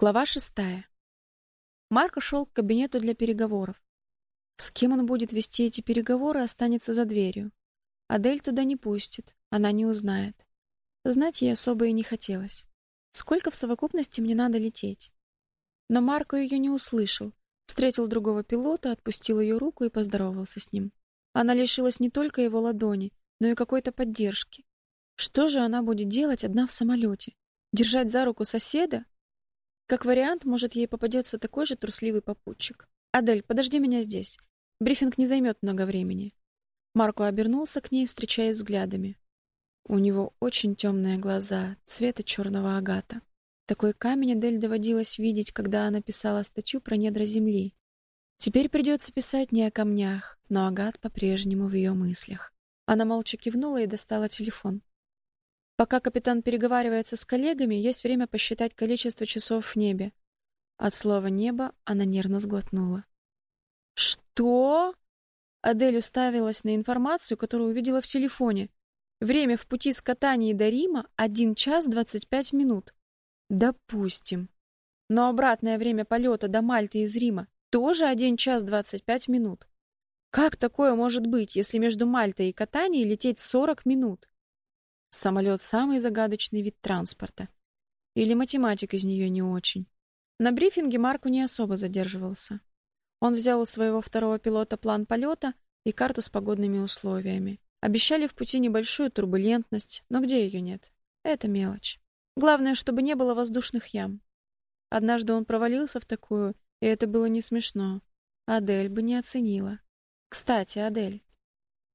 Глава шестая. Марко шел к кабинету для переговоров. С кем он будет вести эти переговоры, останется за дверью. Адель туда не пустит, она не узнает. Знать ей особо и не хотелось. Сколько в совокупности мне надо лететь? Но Марко ее не услышал. Встретил другого пилота, отпустил ее руку и поздоровался с ним. Она лишилась не только его ладони, но и какой-то поддержки. Что же она будет делать одна в самолете? Держать за руку соседа? Как вариант, может, ей попадется такой же трусливый попутчик. Адель, подожди меня здесь. Брифинг не займет много времени. Марко обернулся к ней, встречаясь взглядами. У него очень темные глаза, цвета черного агата. Такой камень Адель доводилось видеть, когда она писала статью про недра земли. Теперь придется писать не о камнях, но агат по-прежнему в ее мыслях. Она молча кивнула и достала телефон. Пока капитан переговаривается с коллегами, есть время посчитать количество часов в небе. От слова небо она нервно сглотнула. Что? Адель уставилась на информацию, которую увидела в телефоне. Время в пути с Катании до Рима 1 час 25 минут. Допустим. Но обратное время полета до Мальты из Рима тоже 1 час 25 минут. Как такое может быть, если между Мальтой и Катанией лететь 40 минут? Самолет — самый загадочный вид транспорта. Или математик из нее не очень. На брифинге Марку не особо задерживался. Он взял у своего второго пилота план полета и карту с погодными условиями. Обещали в пути небольшую турбулентность, но где ее нет? Это мелочь. Главное, чтобы не было воздушных ям. Однажды он провалился в такую, и это было не смешно. Адель бы не оценила. Кстати, Адель,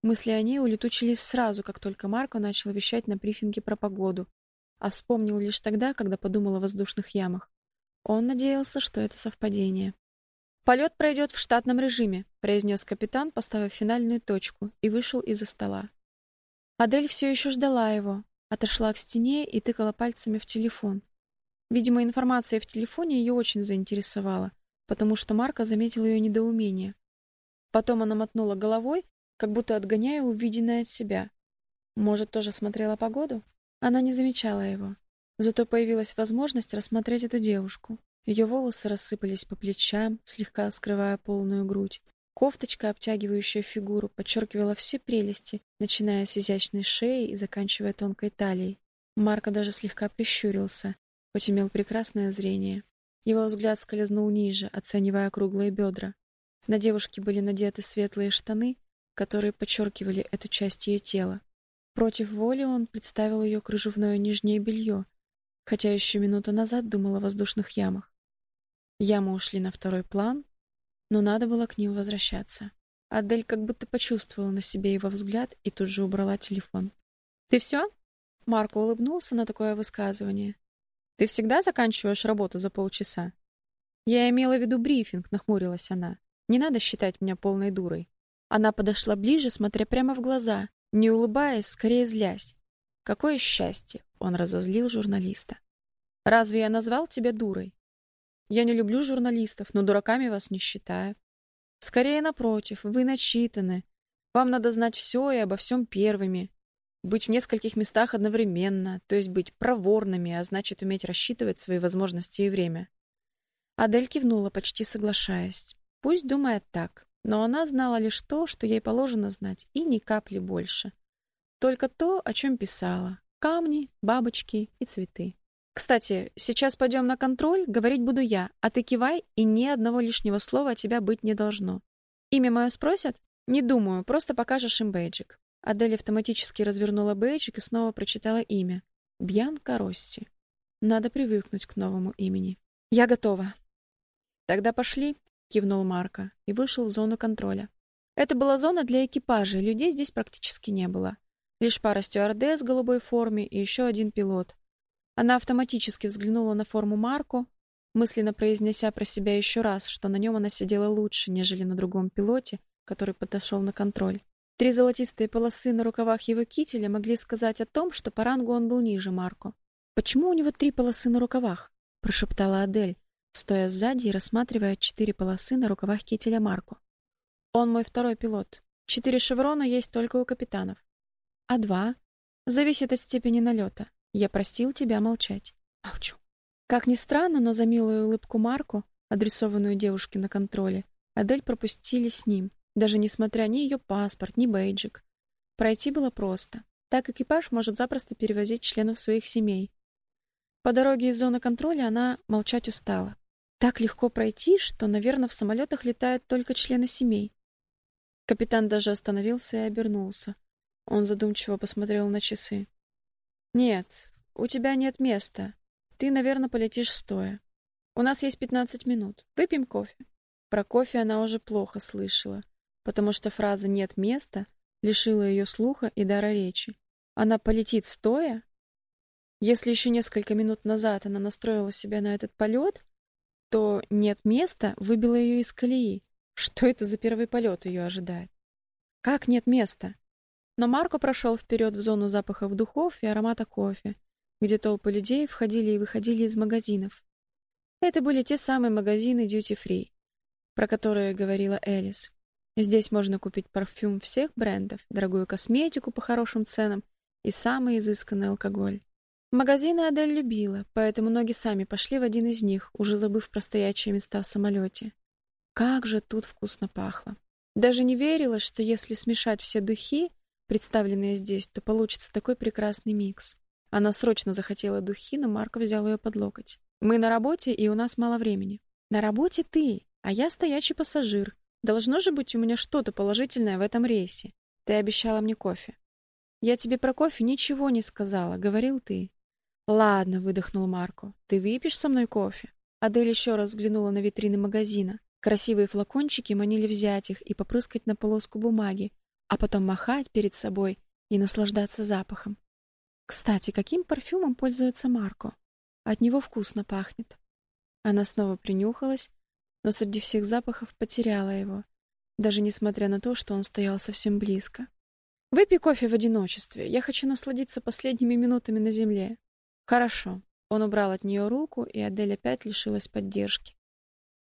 Мысли о ней улетучились сразу, как только Марко начал вещать на брифинге про погоду, а вспомнил лишь тогда, когда подумал о воздушных ямах. Он надеялся, что это совпадение. «Полет пройдет в штатном режиме», — произнес капитан, поставив финальную точку, и вышел из-за стола. Адель все еще ждала его, отошла к стене и тыкала пальцами в телефон. Видимо, информация в телефоне ее очень заинтересовала, потому что Марко заметил ее недоумение. Потом она мотнула головой как будто отгоняя увиденное от себя. Может, тоже смотрела погоду? Она не замечала его. Зато появилась возможность рассмотреть эту девушку. Ее волосы рассыпались по плечам, слегка скрывая полную грудь. Кофточка, обтягивающая фигуру, подчеркивала все прелести, начиная с изящной шеи и заканчивая тонкой талией. Марко даже слегка прищурился, хоть имел прекрасное зрение. Его взгляд скользнул ниже, оценивая круглые бедра. На девушке были надеты светлые штаны, которые подчеркивали эту часть ее тела. Против воли он представил ее кружевное нижнее белье, хотя еще минуту назад думал о воздушных ямах. Ямы ушли на второй план, но надо было к ним возвращаться. Адель как будто почувствовала на себе его взгляд и тут же убрала телефон. «Ты все?» Марко улыбнулся на такое высказывание. «Ты всегда заканчиваешь работу за полчаса?» «Я имела в виду брифинг», — нахмурилась она. «Не надо считать меня полной дурой. Она подошла ближе, смотря прямо в глаза, не улыбаясь, скорее злясь. Какое счастье, он разозлил журналиста. Разве я назвал тебя дурой? Я не люблю журналистов, но дураками вас не считаю. Скорее напротив, вы начитаны. Вам надо знать все и обо всем первыми. Быть в нескольких местах одновременно, то есть быть проворными, а значит уметь рассчитывать свои возможности и время. Адель кивнула, почти соглашаясь. Пусть думает так. Но она знала лишь то, что ей положено знать, и ни капли больше. Только то, о чем писала: камни, бабочки и цветы. Кстати, сейчас пойдем на контроль, говорить буду я, а ты кивай, и ни одного лишнего слова от тебя быть не должно. Имя мое спросят? Не думаю, просто покажешь им бейджик. Адель автоматически развернула бейджик и снова прочитала имя. Бьянка Росси. Надо привыкнуть к новому имени. Я готова. Тогда пошли кивнул Марко и вышел в зону контроля. Это была зона для экипажа, людей здесь практически не было. Лишь пара стюардесс в голубой форме и еще один пилот. Она автоматически взглянула на форму Марко, мысленно произнеся про себя еще раз, что на нем она сидела лучше, нежели на другом пилоте, который подошел на контроль. Три золотистые полосы на рукавах его кителя могли сказать о том, что по рангу он был ниже Марко. Почему у него три полосы на рукавах? прошептала Адель, стоя сзади и рассматривая четыре полосы на рукавах кителя Марко. Он мой второй пилот. Четыре шеврона есть только у капитанов. А два зависит от степени налета. Я просил тебя молчать. Молчу. Как ни странно, но за милую улыбку Марку, адресованную девушке на контроле, Адель пропустили с ним, даже несмотря ни ее паспорт, ни бейджик. Пройти было просто. Так экипаж может запросто перевозить членов своих семей. По дороге из зоны контроля она молчать устала. Так легко пройти, что, наверное, в самолетах летают только члены семей. Капитан даже остановился и обернулся. Он задумчиво посмотрел на часы. Нет, у тебя нет места. Ты, наверное, полетишь стоя. У нас есть 15 минут. Выпьем кофе. Про кофе она уже плохо слышала, потому что фраза нет места лишила ее слуха и дара речи. Она полетит стоя? Если еще несколько минут назад она настроила себя на этот полет, то нет места выбило ее из колеи. Что это за первый полет ее ожидает? Как нет места? Но Марко прошел вперед в зону запахов духов и аромата кофе, где толпы людей входили и выходили из магазинов. Это были те самые магазины duty free, про которые говорила Элис. Здесь можно купить парфюм всех брендов, дорогую косметику по хорошим ценам и самый изысканный алкоголь. Магазины Адель любила, поэтому ноги сами пошли в один из них, уже забыв про стоячие места в самолете. Как же тут вкусно пахло. Даже не верила, что если смешать все духи, представленные здесь, то получится такой прекрасный микс. Она срочно захотела духи, но Марко взял ее под локоть. Мы на работе, и у нас мало времени. На работе ты, а я стоячий пассажир. Должно же быть у меня что-то положительное в этом рейсе. Ты обещала мне кофе. Я тебе про кофе ничего не сказала, говорил ты. Ладно, выдохнул Марко. Ты выпьешь со мной кофе? Адель еще раз взглянула на витрины магазина. Красивые флакончики манили взять их и попрыскать на полоску бумаги, а потом махать перед собой и наслаждаться запахом. Кстати, каким парфюмом пользуется Марко? От него вкусно пахнет. Она снова принюхалась, но среди всех запахов потеряла его, даже несмотря на то, что он стоял совсем близко. Выпей кофе в одиночестве. Я хочу насладиться последними минутами на земле. Хорошо. Он убрал от нее руку, и Адель опять лишилась поддержки.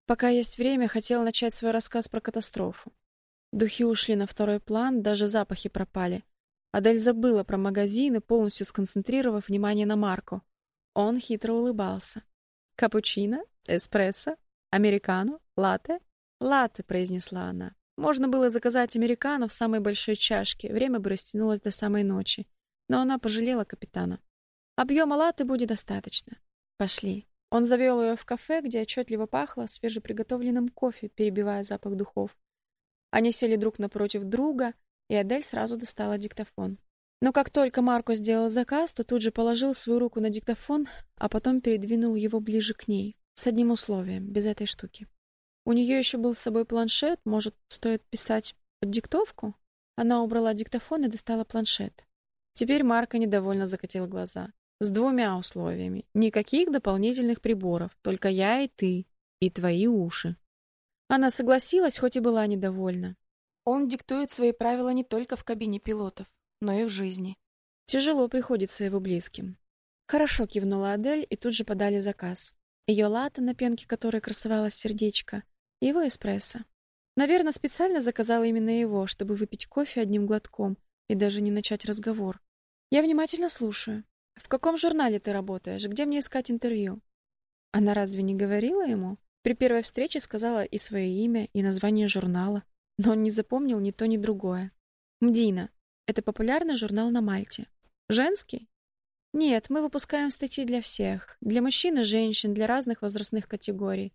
Пока есть время, хотел начать свой рассказ про катастрофу. Духи ушли на второй план, даже запахи пропали. Адель забыла про магазины, полностью сконцентрировав внимание на Марко. Он хитро улыбался. Капучино, эспрессо, американо, латте? Латте, произнесла она. Можно было заказать американо в самой большой чашке, время бы растянулось до самой ночи. Но она пожалела капитана. Объема латте будет достаточно. Пошли. Он завел ее в кафе, где отчетливо пахло свежеприготовленным кофе, перебивая запах духов. Они сели друг напротив друга, и Адель сразу достала диктофон. Но как только Марко сделал заказ, то тут же положил свою руку на диктофон, а потом передвинул его ближе к ней, с одним условием, без этой штуки. У нее еще был с собой планшет, может, стоит писать под диктовку? Она убрала диктофон и достала планшет. Теперь Марко недовольно закатил глаза. С двумя условиями. Никаких дополнительных приборов, только я и ты, и твои уши. Она согласилась, хоть и была недовольна. Он диктует свои правила не только в кабине пилотов, но и в жизни. Тяжело приходится его близким. Хорошо кивнула Адель, и тут же подали заказ. Ее латте, на пенке которой красовалось сердечко, и его эспрессо. Наверное, специально заказала именно его, чтобы выпить кофе одним глотком и даже не начать разговор. Я внимательно слушаю. В каком журнале ты работаешь? Где мне искать интервью? Она разве не говорила ему? При первой встрече сказала и свое имя, и название журнала, но он не запомнил ни то, ни другое. Мдина. Это популярный журнал на Мальте. Женский? Нет, мы выпускаем статьи для всех, для мужчин и женщин, для разных возрастных категорий.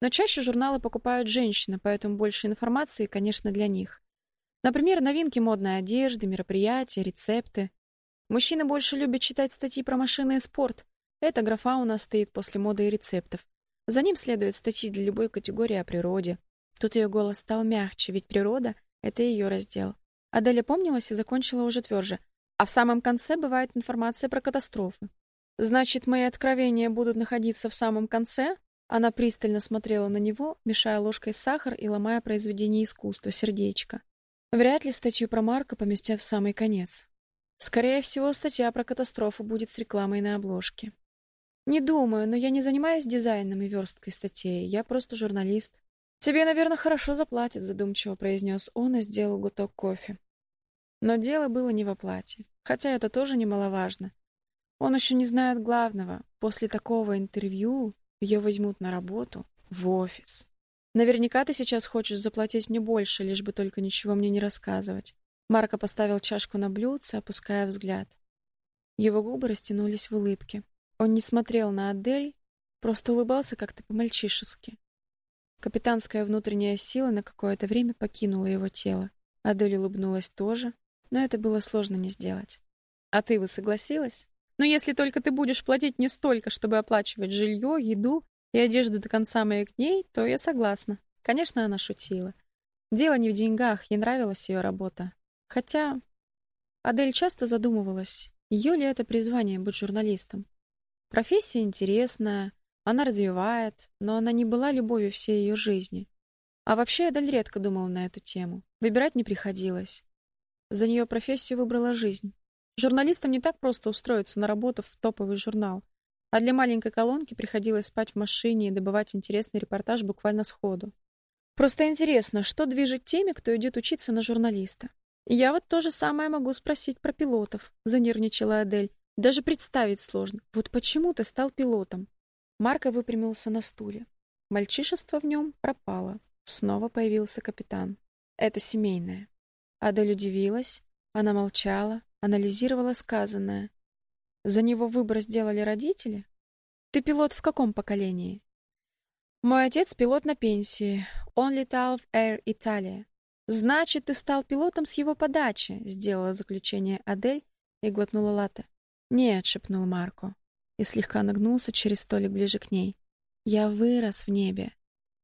Но чаще журналы покупают женщины, поэтому больше информации, конечно, для них. Например, новинки модной одежды, мероприятия, рецепты. Мужчины больше любят читать статьи про машины и спорт. Эта графа у нас стоит после моды и рецептов. За ним следуют статьи для любой категории о природе. Тут ее голос стал мягче, ведь природа это ее раздел. Аделя помнилась и закончила уже тверже. А в самом конце бывает информация про катастрофы. Значит, мои откровения будут находиться в самом конце? Она пристально смотрела на него, мешая ложкой сахар и ломая произведение искусства сердечко. Вряд ли статью про Марка поместят в самый конец. Скорее всего, статья про катастрофу будет с рекламой на обложке. Не думаю, но я не занимаюсь дизайном и версткой статей. Я просто журналист. Тебе, наверное, хорошо заплатят, задумчиво произнес он и сделал глоток кофе. Но дело было не в оплате, хотя это тоже немаловажно. Он еще не знает главного. После такого интервью ее возьмут на работу в офис. Наверняка ты сейчас хочешь заплатить мне больше, лишь бы только ничего мне не рассказывать. Марко поставил чашку на блюдце, опуская взгляд. Его губы растянулись в улыбке. Он не смотрел на Адель, просто улыбался как-то по-мальчишески. Капитанская внутренняя сила на какое-то время покинула его тело. Адель улыбнулась тоже, но это было сложно не сделать. А ты бы согласилась? Но если только ты будешь платить не столько, чтобы оплачивать жилье, еду и одежду до конца моих дней, то я согласна. Конечно, она шутила. Дело не в деньгах, ей нравилась ее работа. Хотя Адель часто задумывалась, ее ли это призвание быть журналистом. Профессия интересная, она развивает, но она не была любовью всей ее жизни. А вообще Адель редко думала на эту тему. Выбирать не приходилось. За нее профессию выбрала жизнь. Журналистам не так просто устроиться на работу в топовый журнал. А для маленькой колонки приходилось спать в машине и добывать интересный репортаж буквально сходу. Просто интересно, что движет теми, кто идет учиться на журналиста. Я вот то же самое могу спросить про пилотов, занервничала Адель. Даже представить сложно. Вот почему ты стал пилотом? Марко выпрямился на стуле. Мальчишество в нем пропало. Снова появился капитан. Это семейное. Адель удивилась, она молчала, анализировала сказанное. За него выбор сделали родители? Ты пилот в каком поколении? Мой отец пилот на пенсии. Он летал в Air Italia. Значит, ты стал пилотом с его подачи, сделала заключение Адель и глотнула латте. Нет, шепнул Марко и слегка нагнулся через столик ближе к ней. Я вырос в небе.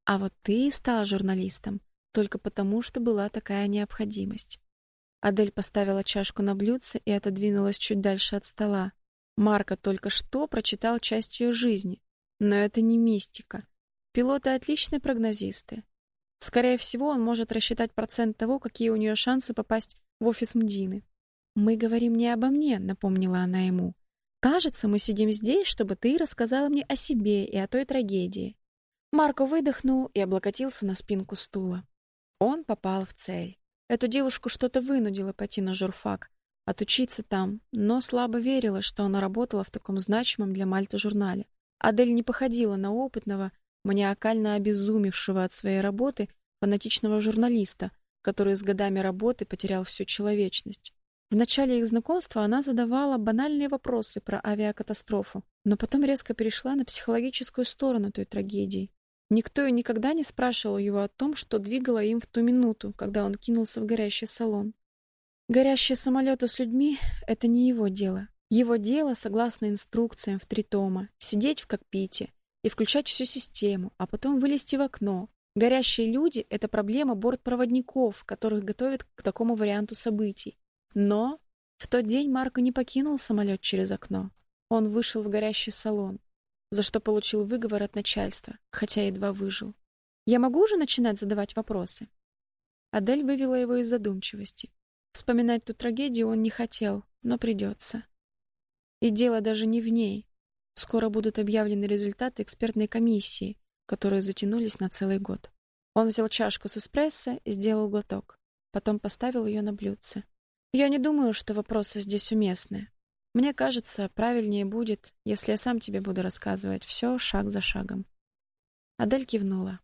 А вот ты стал журналистом только потому, что была такая необходимость. Адель поставила чашку на блюдце и отодвинулась чуть дальше от стола. Марко только что прочитал часть ее жизни, но это не мистика. Пилоты отличные прогнозисты. Скорее всего, он может рассчитать процент того, какие у нее шансы попасть в офис Мдины. Мы говорим не обо мне, напомнила она ему. Кажется, мы сидим здесь, чтобы ты рассказала мне о себе и о той трагедии. Марко выдохнул и облокотился на спинку стула. Он попал в цель. Эту девушку что-то вынудило пойти на журфак, отучиться там, но слабо верила, что она работала в таком значимом для Мальты журнале. Адель не походила на опытного, маниакально обезумевшего от своей работы фанатичного журналиста, который с годами работы потерял всю человечность. В начале их знакомства она задавала банальные вопросы про авиакатастрофу, но потом резко перешла на психологическую сторону той трагедии. Никто и никогда не спрашивал его о том, что двигало им в ту минуту, когда он кинулся в горящий салон. Горящие самолеты с людьми — это не его дело. Его дело, согласно инструкциям в три тома, сидеть в кокпите и включать всю систему, а потом вылезти в окно. Горящие люди — это проблема бортпроводников, которых готовят к такому варианту событий. Но в тот день Марко не покинул самолет через окно. Он вышел в горящий салон, за что получил выговор от начальства, хотя едва выжил. Я могу уже начинать задавать вопросы? Адель вывела его из задумчивости. Вспоминать ту трагедию он не хотел, но придется. И дело даже не в ней. Скоро будут объявлены результаты экспертной комиссии, которые затянулись на целый год. Он взял чашку с эспрессо и сделал глоток, потом поставил ее на блюдце. Я не думаю, что вопросы здесь уместны. Мне кажется, правильнее будет, если я сам тебе буду рассказывать все шаг за шагом. Адель кивнула.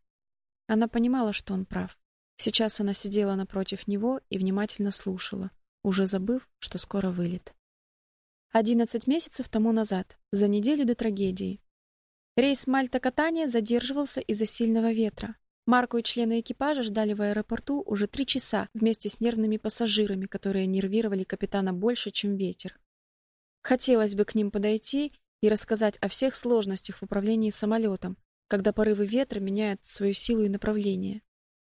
Она понимала, что он прав. Сейчас она сидела напротив него и внимательно слушала, уже забыв, что скоро вылет. Одиннадцать месяцев тому назад, за неделю до трагедии. Рейс Мальта-Катания задерживался из-за сильного ветра. Марко и члены экипажа ждали в аэропорту уже три часа вместе с нервными пассажирами, которые нервировали капитана больше, чем ветер. Хотелось бы к ним подойти и рассказать о всех сложностях в управлении самолетом, когда порывы ветра меняют свою силу и направление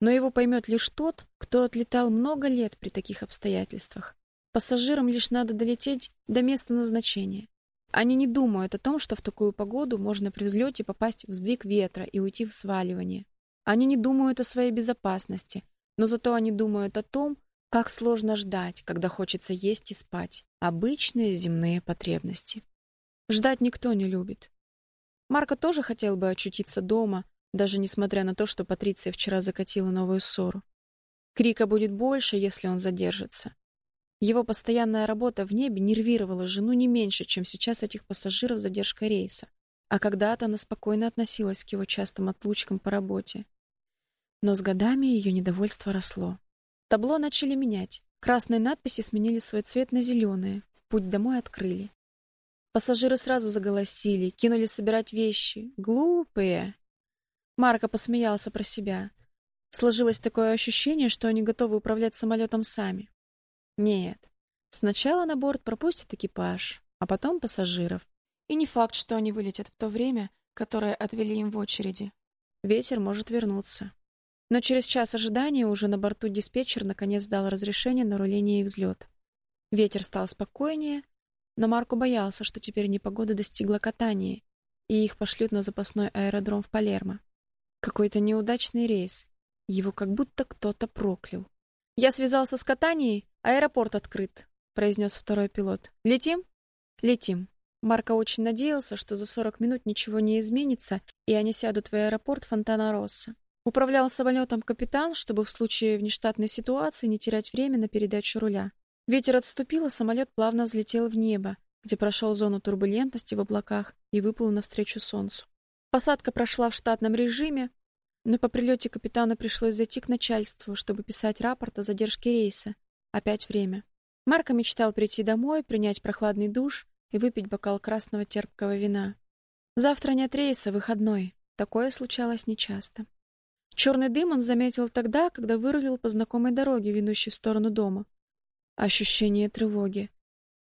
но его поймет лишь тот, кто отлетал много лет при таких обстоятельствах. Пассажирам лишь надо долететь до места назначения. Они не думают о том, что в такую погоду можно при взлете попасть в сдвиг ветра и уйти в сваливание. Они не думают о своей безопасности, но зато они думают о том, как сложно ждать, когда хочется есть и спать. Обычные земные потребности. Ждать никто не любит. Марко тоже хотел бы очутиться дома, даже несмотря на то, что Патриция вчера закатила новую ссору. Крика будет больше, если он задержится. Его постоянная работа в небе нервировала жену не меньше, чем сейчас этих пассажиров задержка рейса. А когда-то она спокойно относилась к его частым отлучкам по работе. Но с годами ее недовольство росло. Табло начали менять. Красные надписи сменили свой цвет на зеленые. Путь домой открыли. Пассажиры сразу заголосили, кинулись собирать вещи. Глупые. Марко посмеялся про себя. Сложилось такое ощущение, что они готовы управлять самолетом сами. Нет. Сначала на борт пропустят экипаж, а потом пассажиров. И не факт, что они вылетят в то время, которое отвели им в очереди. Ветер может вернуться. Но через час ожидания уже на борту диспетчер наконец дал разрешение на руление и взлет. Ветер стал спокойнее, но Марко боялся, что теперь непогода достигла катания, и их пошлют на запасной аэродром в Палермо. Какой-то неудачный рейс. Его как будто кто-то проклял. Я связался с Катанией, аэропорт открыт, произнес второй пилот. Летим? Летим. Марко очень надеялся, что за 40 минут ничего не изменится, и они сядут в аэропорт Фонтана-Росса. Управлял самолетом капитан, чтобы в случае внештатной ситуации не терять время на передачу руля. Ветер отступил, а самолет плавно взлетел в небо, где прошел зону турбулентности в облаках и выплыл навстречу солнцу. Посадка прошла в штатном режиме, но по прилете капитану пришлось зайти к начальству, чтобы писать рапорт о задержке рейса. Опять время. Марко мечтал прийти домой, принять прохладный душ и выпить бокал красного терпкого вина. Завтра нет рейса, выходной. Такое случалось нечасто. Черный дым он заметил тогда, когда вырулил по знакомой дороге, ведущей в сторону дома. Ощущение тревоги.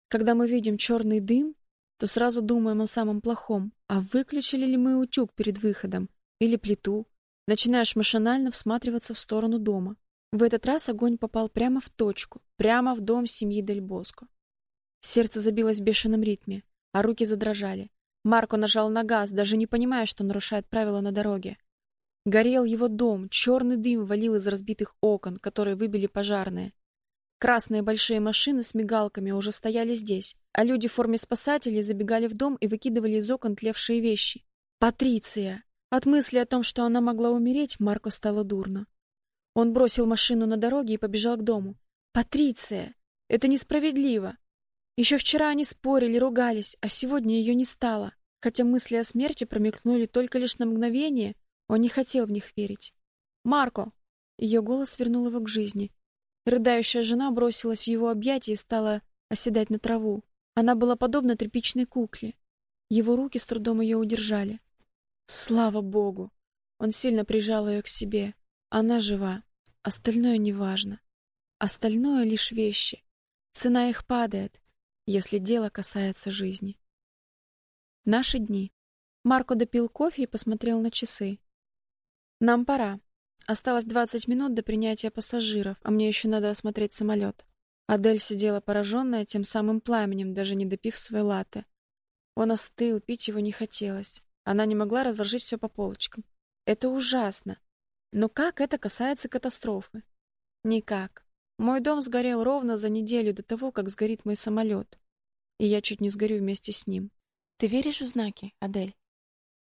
Когда мы видим черный дым, то сразу думаем о самом плохом. А выключили ли мы утюг перед выходом или плиту? Начинаешь машинально всматриваться в сторону дома. В этот раз огонь попал прямо в точку, прямо в дом семьи Дель Боско. Сердце забилось в бешеном ритме, а руки задрожали. Марко нажал на газ, даже не понимая, что нарушает правила на дороге. Горел его дом, черный дым валил из разбитых окон, которые выбили пожарные. Красные большие машины с мигалками уже стояли здесь, а люди в форме спасателей забегали в дом и выкидывали из окон тлевшие вещи. Патриция! От мысли о том, что она могла умереть, Марко стало дурно. Он бросил машину на дороге и побежал к дому. Патриция, это несправедливо. Еще вчера они спорили, ругались, а сегодня ее не стало. Хотя мысли о смерти промелькнули только лишь на мгновение, он не хотел в них верить. Марко, ее голос вернул его к жизни. Рыдающая жена бросилась в его объятия и стала оседать на траву. Она была подобна тряпичной кукле. Его руки с трудом ее удержали. Слава богу. Он сильно прижал ее к себе. Она жива. Остальное неважно. Остальное лишь вещи. Цена их падает, если дело касается жизни. Наши дни. Марко допил кофе и посмотрел на часы. Нам пора. Осталось 20 минут до принятия пассажиров, а мне еще надо осмотреть самолет. Адель сидела пораженная тем самым пламенем, даже не допив свой латте. Он остыл, пить его не хотелось. Она не могла разложить все по полочкам. Это ужасно. Но как это касается катастрофы? Никак. Мой дом сгорел ровно за неделю до того, как сгорит мой самолет. И я чуть не сгорю вместе с ним. Ты веришь в знаки, Адель?